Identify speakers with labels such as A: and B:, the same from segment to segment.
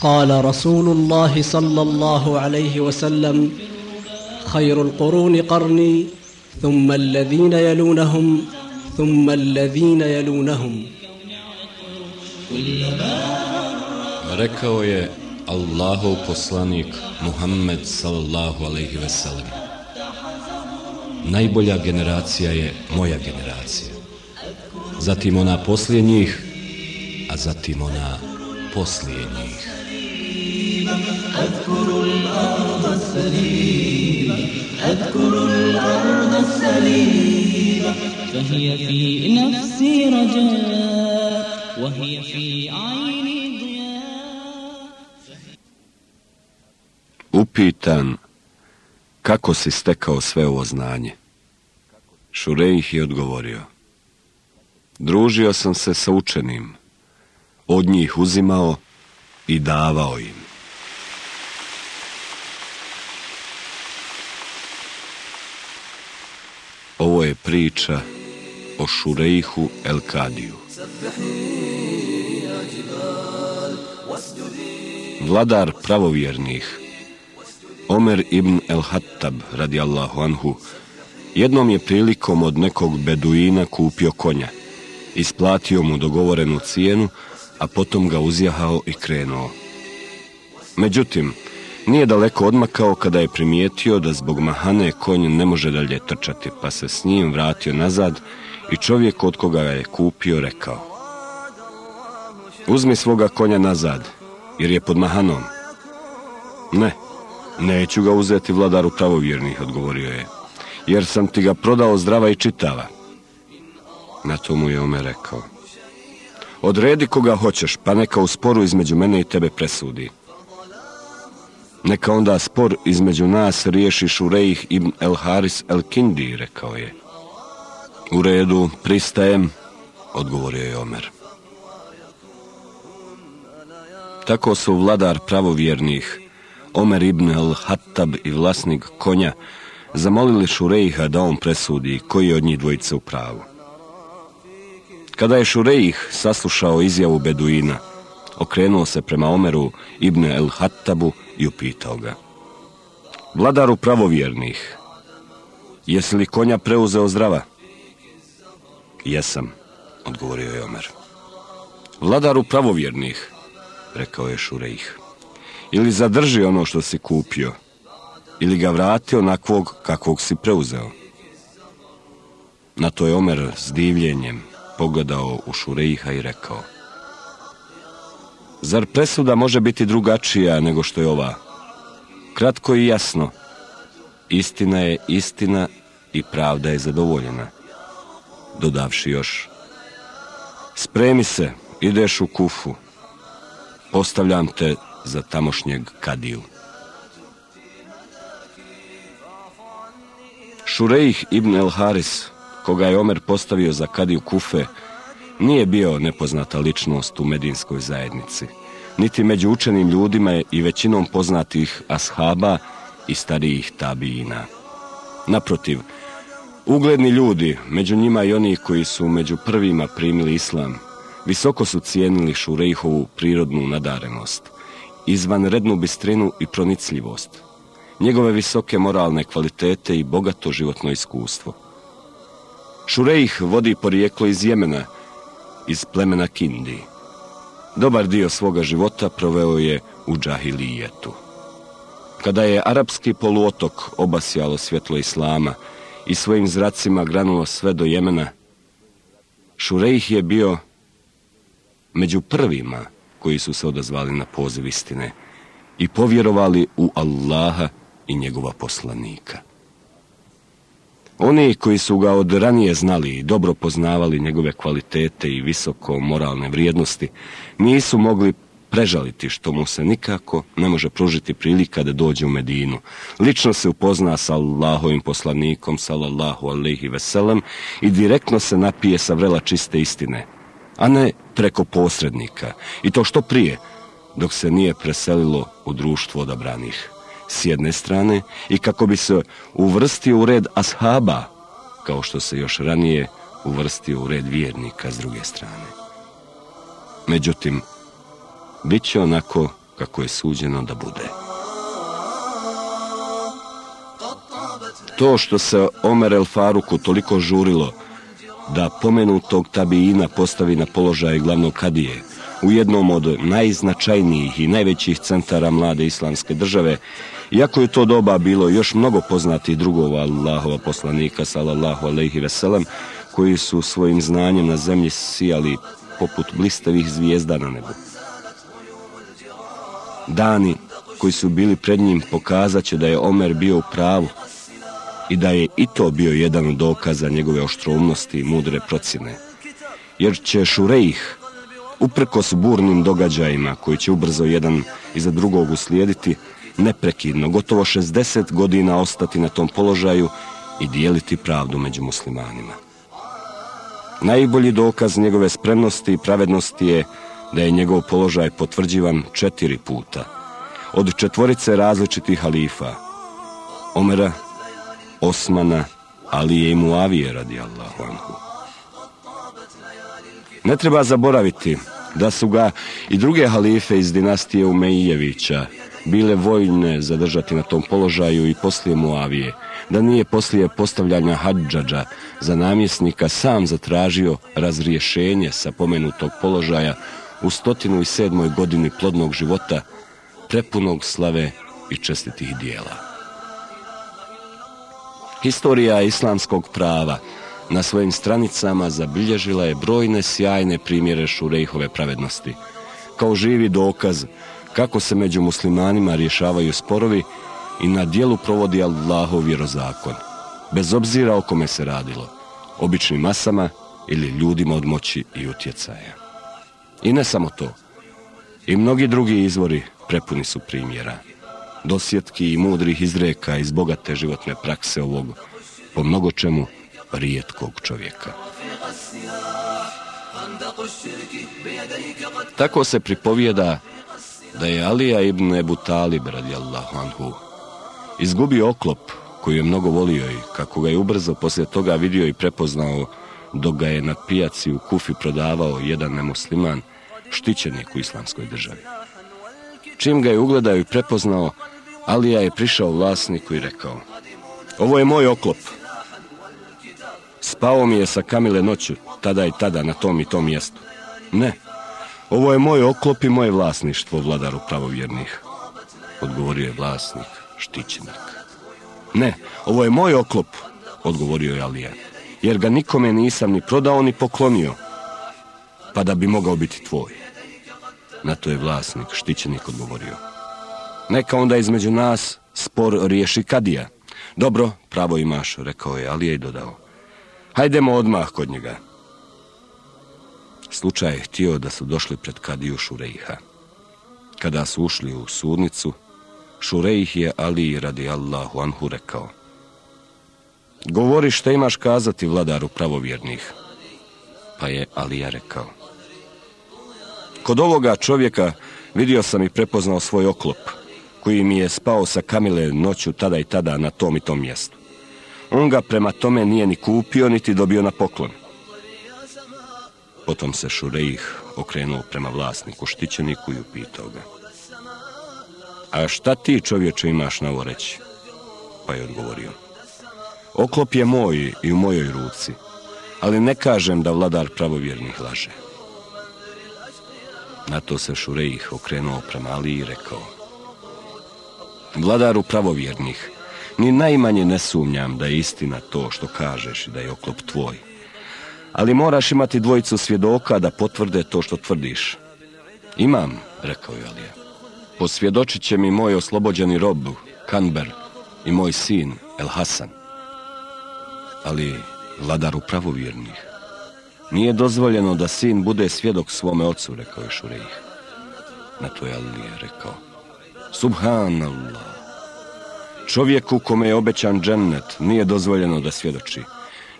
A: قال رسول الله صلى الله عليه وسلم خير القرون قرني ثم الذين يلونهم ثم الذين يلونهم
B: Rekao je Allahov poslanik Muhammed sallallahu alaihi ve sellem. Najbolja generacija je moja generacija. Zatim ona poslije njih, a zatim ona poslije njih.
C: أذكر الأرض السليمة أذكر الأرض السليمة فهي في نفسي رجاء وهي في عيني ضياء
B: Upitan, kako si stekao sve ovo znanje? Šurejih je odgovorio. Družio sam se sa učenim, od njih uzimao i davao im. Ovo je priča o Šurejhu El Kadiju. Vladar pravovjernih, Omer ibn El Hattab, radijallahu anhu, jednom je prilikom od nekog beduina kupio konja, isplatio mu dogovorenu cijenu, a potom ga uzjahao i krenuo. Međutim, nije daleko odmakao kada je primijetio da zbog mahane konj ne može dalje trčati, pa se s njim vratio nazad i čovjek od koga ga je kupio rekao Uzmi svoga konja nazad, jer je pod mahanom. Ne, neću ga uzeti vladaru pravovjernih, odgovorio je, jer sam ti ga prodao zdrava i čitava. Na to mu je Omer rekao Odredi koga hoćeš, pa neka u sporu između mene i tebe presudi. Neka onda spor između nas riješi Šurejih ibn El Haris El Kindi, rekao je. U redu, pristajem, odgovorio je Omer. Tako su vladar pravovjernih, Omer ibn El Hattab i vlasnik konja, zamolili Šurejha da on presudi koji je od njih dvojice u pravu. Kada je Šurejih saslušao izjavu Beduina, okrenuo se prema Omeru ibn El Hattabu i upitao ga. Vladaru pravovjernih, jesi li konja preuzeo zdrava? Jesam, odgovorio je Omer. Vladaru pravovjernih, rekao je Šurejih, ili zadrži ono što si kupio, ili ga vrati onakvog kakvog si preuzeo. Na to je Omer s divljenjem pogledao u Šurejha i rekao Zar presuda može biti drugačija nego što je ova? Kratko i jasno. Istina je istina i pravda je zadovoljena. Dodavši još. Spremi se, ideš u kufu. Postavljam te za tamošnjeg kadiju. Šurejih ibn El Haris, koga je Omer postavio za kadiju kufe, nije bio nepoznata ličnost u medinskoj zajednici, niti među učenim ljudima i većinom poznatih ashaba i starijih tabijina. Naprotiv, ugledni ljudi, među njima i oni koji su među prvima primili islam, visoko su cijenili Šurejhovu prirodnu nadarenost, izvanrednu bistrinu i pronicljivost, njegove visoke moralne kvalitete i bogato životno iskustvo. Šurejh vodi porijeklo iz Jemena, iz plemena Kindi. Dobar dio svoga života proveo je u džahilijetu. Kada je arapski poluotok obasjalo svjetlo islama i svojim zracima granulo sve do Jemena, Šurejh je bio među prvima koji su se odazvali na poziv istine i povjerovali u Allaha i njegova poslanika. Oni koji su ga od ranije znali i dobro poznavali njegove kvalitete i visoko moralne vrijednosti, nisu mogli prežaliti što mu se nikako ne može pružiti prilika da dođe u Medinu. Lično se upozna sa Allahovim poslanikom, sallallahu alaihi veselam, i direktno se napije sa vrela čiste istine, a ne preko posrednika. I to što prije, dok se nije preselilo u društvo odabranih s jedne strane i kako bi se uvrstio u red ashaba, kao što se još ranije uvrstio u red vjernika s druge strane. Međutim, bit će onako kako je suđeno da bude. To što se Omer El Faruku toliko žurilo da pomenutog tabijina postavi na položaj glavnog kadije u jednom od najznačajnijih i najvećih centara mlade islamske države, iako je to doba bilo još mnogo poznati drugova Allahova poslanika, salallahu alaihi veselem, koji su svojim znanjem na zemlji sijali poput blistavih zvijezda na nebu. Dani koji su bili pred njim pokazat će da je Omer bio u pravu i da je i to bio jedan od dokaza njegove oštromnosti i mudre procjene. Jer će Šurejih, uprkos burnim događajima koji će ubrzo jedan iza drugog uslijediti, neprekidno, gotovo 60 godina ostati na tom položaju i dijeliti pravdu među muslimanima. Najbolji dokaz njegove spremnosti i pravednosti je da je njegov položaj potvrđivan četiri puta. Od četvorice različitih halifa. Omera, Osmana, Alije i Muavije radi Allahu anhu. Ne treba zaboraviti da su ga i druge halife iz dinastije Umejijevića, bile vojne zadržati na tom položaju i poslije Muavije, da nije poslije postavljanja Hadžađa za namjesnika sam zatražio razriješenje sa pomenutog položaja u stotinu i sedmoj godini plodnog života, prepunog slave i čestitih dijela. Historija islamskog prava na svojim stranicama zabilježila je brojne sjajne primjere Šurejhove pravednosti, kao živi dokaz kako se među muslimanima rješavaju sporovi i na dijelu provodi Allahov vjerozakon, bez obzira o kome se radilo, običnim masama ili ljudima od moći i utjecaja. I ne samo to, i mnogi drugi izvori prepuni su primjera dosjetki i mudrih izreka iz bogate životne prakse ovog po mnogo čemu rijetkog čovjeka. Tako se pripovijeda da je Alija ibn Ebu Talib radijallahu anhu izgubio oklop koji je mnogo volio i kako ga je ubrzo poslije toga vidio i prepoznao dok ga je na pijaci u Kufi prodavao jedan nemusliman štićenik u islamskoj državi. Čim ga je ugledao i prepoznao, Alija je prišao vlasniku i rekao Ovo je moj oklop. Spao mi je sa Kamile noću, tada i tada, na tom i tom mjestu. Ne, ovo je moj oklop i moje vlasništvo, vladaru pravovjernih. Odgovorio je vlasnik, štićenik. Ne, ovo je moj oklop, odgovorio je Alija, jer ga nikome nisam ni prodao ni poklonio, pa da bi mogao biti tvoj. Na to je vlasnik, štićenik, odgovorio. Neka onda između nas spor riješi kadija. Dobro, pravo imaš, rekao je Alija i dodao. Hajdemo odmah kod njega. Slučaj je htio da su došli pred kadiju Šurejha. Kada su ušli u sudnicu, Šurejh je Ali radi Allahu Anhu rekao. Govori šta imaš kazati vladaru pravovjernih. Pa je Alija rekao. Kod ovoga čovjeka vidio sam i prepoznao svoj oklop, koji mi je spao sa Kamile noću tada i tada na tom i tom mjestu. On ga prema tome nije ni kupio, niti dobio na poklon. Potom se Šurejih okrenuo prema vlasniku štićeniku i upitao ga. A šta ti čovječe imaš na ovo reći? Pa je odgovorio. Oklop je moj i u mojoj ruci, ali ne kažem da vladar pravovjernih laže. Na to se Šurejih okrenuo prema Ali i rekao. Vladaru pravovjernih, ni najmanje ne sumnjam da je istina to što kažeš i da je oklop tvoj. Ali moraš imati dvojicu svjedoka da potvrde to što tvrdiš. Imam, rekao je Alija. Posvjedočit će mi moj oslobođeni rob, Kanber, i moj sin, El Hasan. Ali, vladaru pravovjernih, nije dozvoljeno da sin bude svjedok svome ocu, rekao je Šurejih. Na to je Alija rekao, Subhanallah, čovjeku kome je obećan džennet nije dozvoljeno da svjedoči.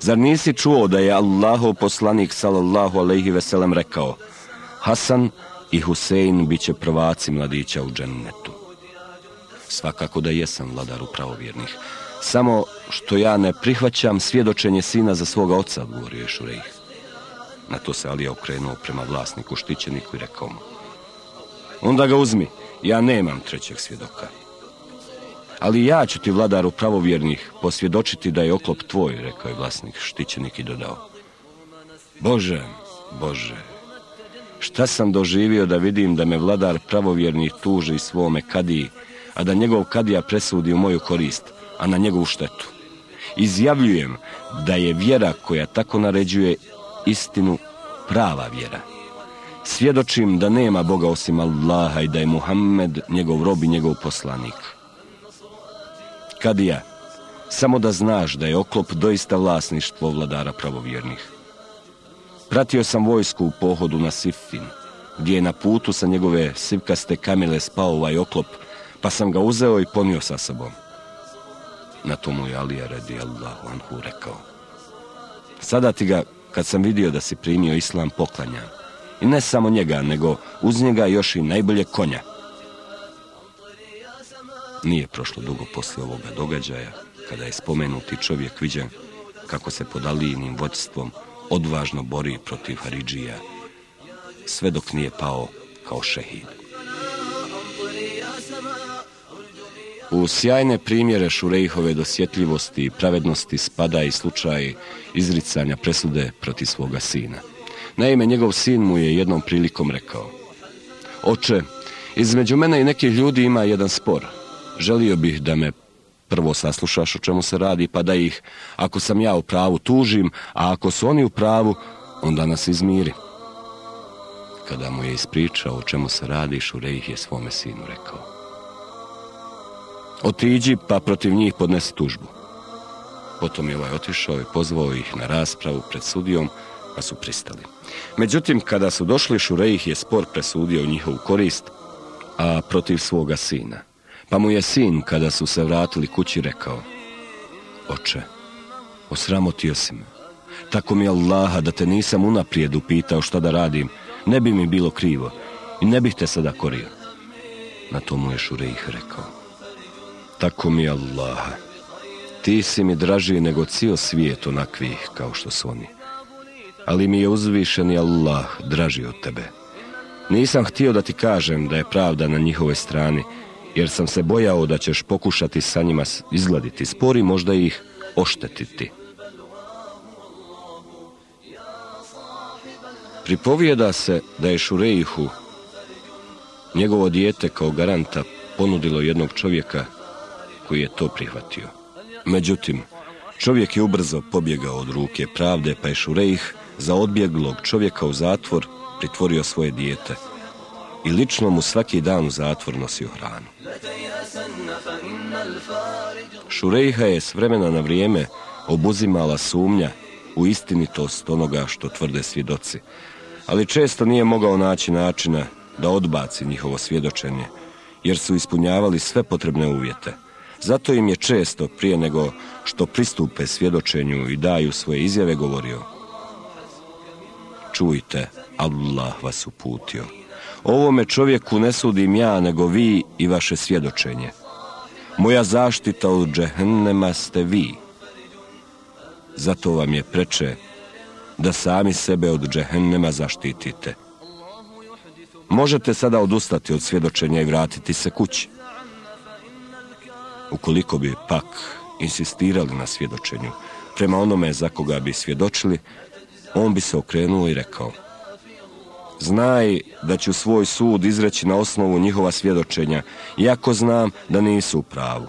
B: Zar nisi čuo da je Allahov poslanik sallallahu alejhi ve sellem rekao: Hasan i Husein biće prvaci mladića u džennetu. Svakako da jesam vladaru pravovjernih. Samo što ja ne prihvaćam svjedočenje sina za svoga oca, odgovorio je Šurejh. Na to se Alija okrenuo prema vlasniku štićeniku i rekao mu. Onda ga uzmi ja nemam trećeg svjedoka. Ali ja ću ti, vladaru pravovjernih, posvjedočiti da je oklop tvoj, rekao je vlasnik štićenik i dodao. Bože, Bože, šta sam doživio da vidim da me vladar pravovjernih tuži svome kadiji, a da njegov kadija presudi u moju korist, a na njegovu štetu. Izjavljujem da je vjera koja tako naređuje istinu prava vjera. Svjedočim da nema Boga osim Allaha i da je Muhammed njegov rob i njegov poslanik. Kadija, samo da znaš da je oklop doista vlasništvo vladara pravovjernih. Pratio sam vojsku u pohodu na Siffin, gdje je na putu sa njegove sivkaste kamile spao ovaj oklop, pa sam ga uzeo i ponio sa sobom. Na to mu je Alija radi Allahu Anhu rekao. Sada ti ga, kad sam vidio da si primio islam, poklanjam. I ne samo njega, nego uz njega još i najbolje konja. Nije prošlo dugo posle ovoga događaja, kada je spomenuti čovjek viđen kako se pod Alijinim vodstvom odvažno bori protiv Haridžija, sve dok nije pao kao šehid. U sjajne primjere Šurejhove dosjetljivosti i pravednosti spada i slučaj izricanja presude protiv svoga sina. Naime, njegov sin mu je jednom prilikom rekao Oče, između mene i nekih ljudi ima jedan spor. Želio bih da me prvo saslušaš o čemu se radi, pa da ih, ako sam ja u pravu, tužim, a ako su oni u pravu, onda nas izmiri. Kada mu je ispričao o čemu se radi, Šurejih je svome sinu rekao Otiđi pa protiv njih podnesi tužbu. Potom je ovaj otišao i pozvao ih na raspravu pred sudijom, pa su pristali. Međutim, kada su došli, Šurejih je spor presudio u njihovu korist, a protiv svoga sina. Pa mu je sin, kada su se vratili kući, rekao Oče, osramotio si me. Tako mi je Allaha da te nisam unaprijed upitao šta da radim, ne bi mi bilo krivo i ne bih te sada korio. Na to mu je Šurejih rekao Tako mi Allaha. Ti si mi draži nego cijel svijet onakvih kao što su oni. Ali mi je uzvišeni Allah draži od tebe. Nisam htio da ti kažem da je pravda na njihovoj strani, jer sam se bojao da ćeš pokušati sa njima izgladiti spori, možda ih oštetiti. Pripovijeda se da je Šurejihu njegovo dijete kao garanta ponudilo jednog čovjeka koji je to prihvatio. Međutim, čovjek je ubrzo pobjegao od ruke pravde, pa je Šurejih za odbjeglog čovjeka u zatvor pritvorio svoje dijete i lično mu svaki dan u zatvor nosio hranu. Šurejha je s vremena na vrijeme obuzimala sumnja u istinitost onoga što tvrde svjedoci, ali često nije mogao naći načina da odbaci njihovo svjedočenje, jer su ispunjavali sve potrebne uvjete – Zato im je često, prije nego što pristupe svjedočenju i daju svoje izjave, govorio Čujte, Allah vas uputio. Ovome čovjeku ne sudim ja, nego vi i vaše svjedočenje. Moja zaštita od džehennema ste vi. Zato vam je preče da sami sebe od džehennema zaštitite. Možete sada odustati od svjedočenja i vratiti se kući. Ukoliko bi pak insistirali na svjedočenju prema onome za koga bi svjedočili, on bi se okrenuo i rekao Znaj da ću svoj sud izreći na osnovu njihova svjedočenja, iako znam da nisu u pravu.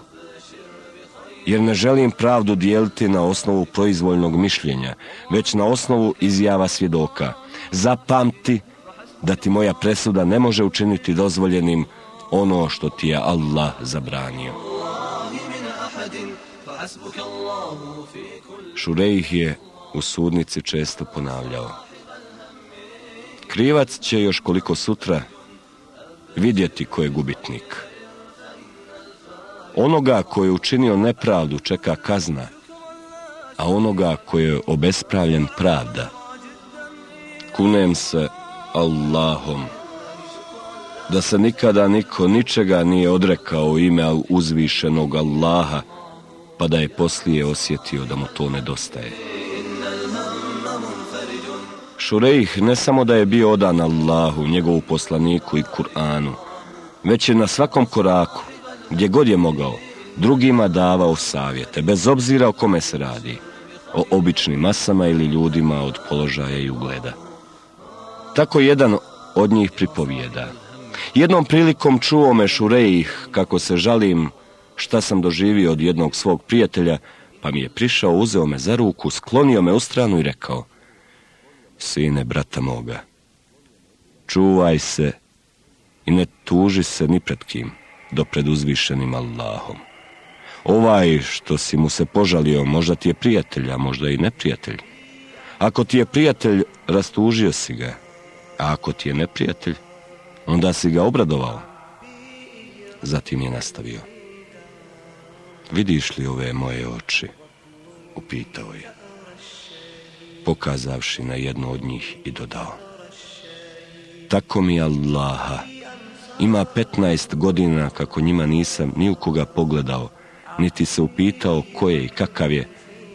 B: Jer ne želim pravdu dijeliti na osnovu proizvoljnog mišljenja, već na osnovu izjava svjedoka. Zapamti da ti moja presuda ne može učiniti dozvoljenim ono što ti je Allah zabranio. Šurejih je u sudnici često ponavljao. Krivac će još koliko sutra vidjeti ko je gubitnik. Onoga ko je učinio nepravdu čeka kazna, a onoga ko je obespravljen pravda. Kunem se Allahom da se nikada niko ničega nije odrekao ime uzvišenog Allaha, pa da je poslije osjetio da mu to nedostaje. Šurejh ne samo da je bio odan Allahu, njegovu poslaniku i Kur'anu, već je na svakom koraku, gdje god je mogao, drugima davao savjete, bez obzira o kome se radi, o običnim masama ili ljudima od položaja i ugleda. Tako jedan od njih pripovijeda. Jednom prilikom čuo me Šurejih kako se žalim šta sam doživio od jednog svog prijatelja, pa mi je prišao, uzeo me za ruku, sklonio me u stranu i rekao Sine, brata moga, čuvaj se i ne tuži se ni pred kim, do pred uzvišenim Allahom. Ovaj što si mu se požalio, možda ti je prijatelj, a možda i neprijatelj. Ako ti je prijatelj, rastužio si ga, a ako ti je neprijatelj, onda si ga obradovao. Zatim je nastavio. Vidiš li ove moje oči? Upitao je. Pokazavši na jedno od njih i dodao. Tako mi Allaha, ima 15 godina kako njima nisam ni u koga pogledao, niti se upitao ko je i kakav je,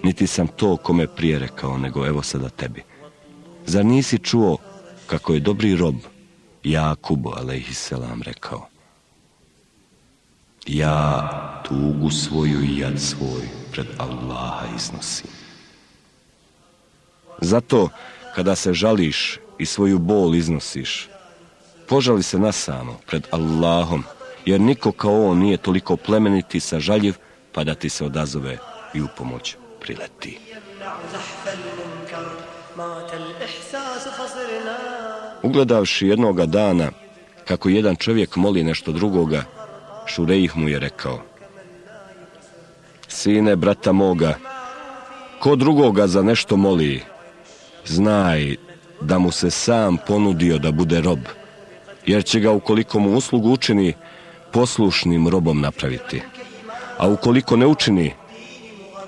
B: niti sam to kome prije rekao, nego evo sada tebi. Zar nisi čuo kako je dobri rob Jakubu, alaihisselam, rekao? Ja tugu svoju i jad svoj pred Allaha iznosim. Zato, kada se žališ i svoju bol iznosiš, požali se nasamo pred Allahom, jer niko kao on nije toliko plemeniti sa žaljiv, pa da ti se odazove i u pomoć prileti. Ugledavši jednoga dana kako jedan čovjek moli nešto drugoga, Šurejih mu je rekao Sine, brata moga, ko drugoga za nešto moli, znaj da mu se sam ponudio da bude rob, jer će ga ukoliko mu uslugu učini, poslušnim robom napraviti. A ukoliko ne učini,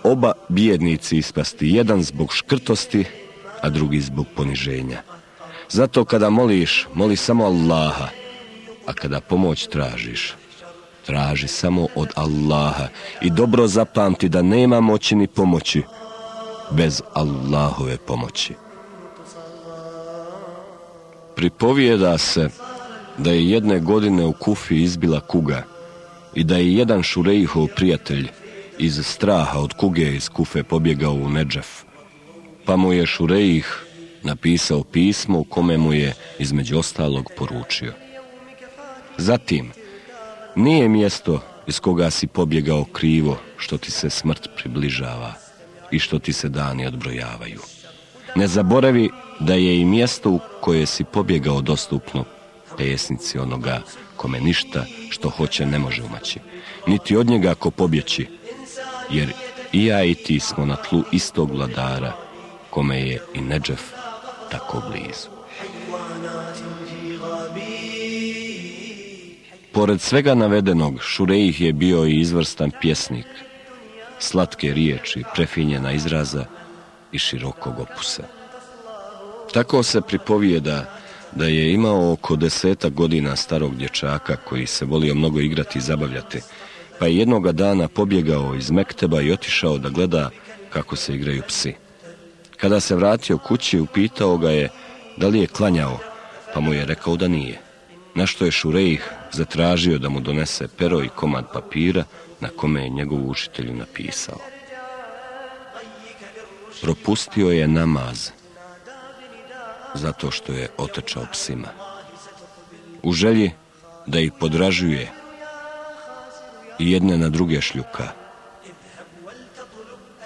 B: oba bijednici ispasti, jedan zbog škrtosti, a drugi zbog poniženja. Zato kada moliš, moli samo Allaha, a kada pomoć tražiš, traži samo od Allaha i dobro zapamti da nema moći ni pomoći bez Allahove pomoći. Pripovijeda se da je jedne godine u Kufi izbila kuga i da je jedan šurejihov prijatelj iz straha od kuge iz Kufe pobjegao u Neđef. Pa mu je šurejih napisao pismo u kome mu je između ostalog poručio. Zatim, nije mjesto iz koga si pobjegao krivo što ti se smrt približava i što ti se dani odbrojavaju. Ne zaboravi da je i mjesto u koje si pobjegao dostupno pesnici onoga kome ništa što hoće ne može umaći. Niti od njega ko pobjeći, jer i ja i ti smo na tlu istog vladara kome je i Neđef tako blizu. Pored svega navedenog, Šurejih je bio i izvrstan pjesnik, slatke riječi, prefinjena izraza i širokog opusa. Tako se pripovijeda da je imao oko deseta godina starog dječaka koji se volio mnogo igrati i zabavljati, pa je jednoga dana pobjegao iz Mekteba i otišao da gleda kako se igraju psi. Kada se vratio kući, upitao ga je da li je klanjao, pa mu je rekao da nije. Na što je Šurejih zatražio da mu donese pero i komad papira na kome je njegov učitelj napisao. Propustio je namaz zato što je otečao psima. U želji da ih podražuje i jedne na druge šljuka.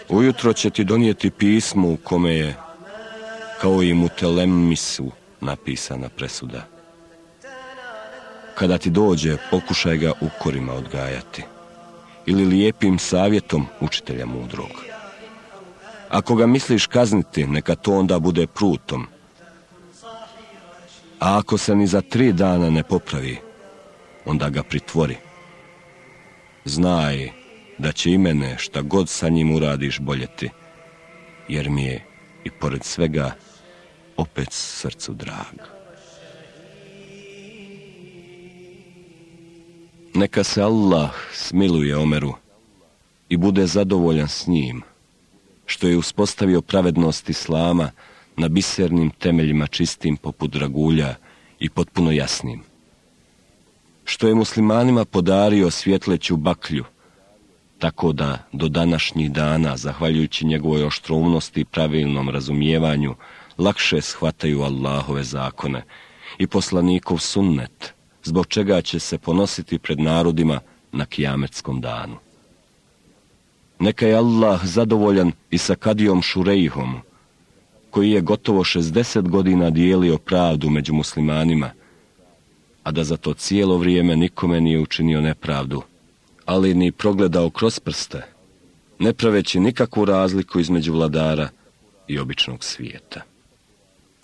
B: Ujutro će ti donijeti pismo u kome je kao i mu telemisu napisana presuda. Kada ti dođe, pokušaj ga ukorima odgajati ili lijepim savjetom učitelja mudrog. Ako ga misliš kazniti, neka to onda bude prutom. A ako se ni za tri dana ne popravi, onda ga pritvori. Znaj da će i mene šta god sa njim uradiš boljeti, jer mi je i pored svega opet srcu drag. Neka se Allah smiluje Omeru i bude zadovoljan s njim, što je uspostavio pravednost Islama na bisernim temeljima čistim poput dragulja i potpuno jasnim. što je muslimanima podario svjetleću baklju, tako da do današnjih dana, zahvaljujući njegovoj oštrumnosti i pravilnom razumijevanju, lakše shvataju Allahove zakone i poslanikov sunnet, zbog čega će se ponositi pred narodima na kijametskom danu. Neka je Allah zadovoljan i sa Kadijom Šurejihom, koji je gotovo 60 godina dijelio pravdu među muslimanima, a da za to cijelo vrijeme nikome nije učinio nepravdu, ali ni progledao kroz prste, ne praveći nikakvu razliku između vladara i običnog svijeta.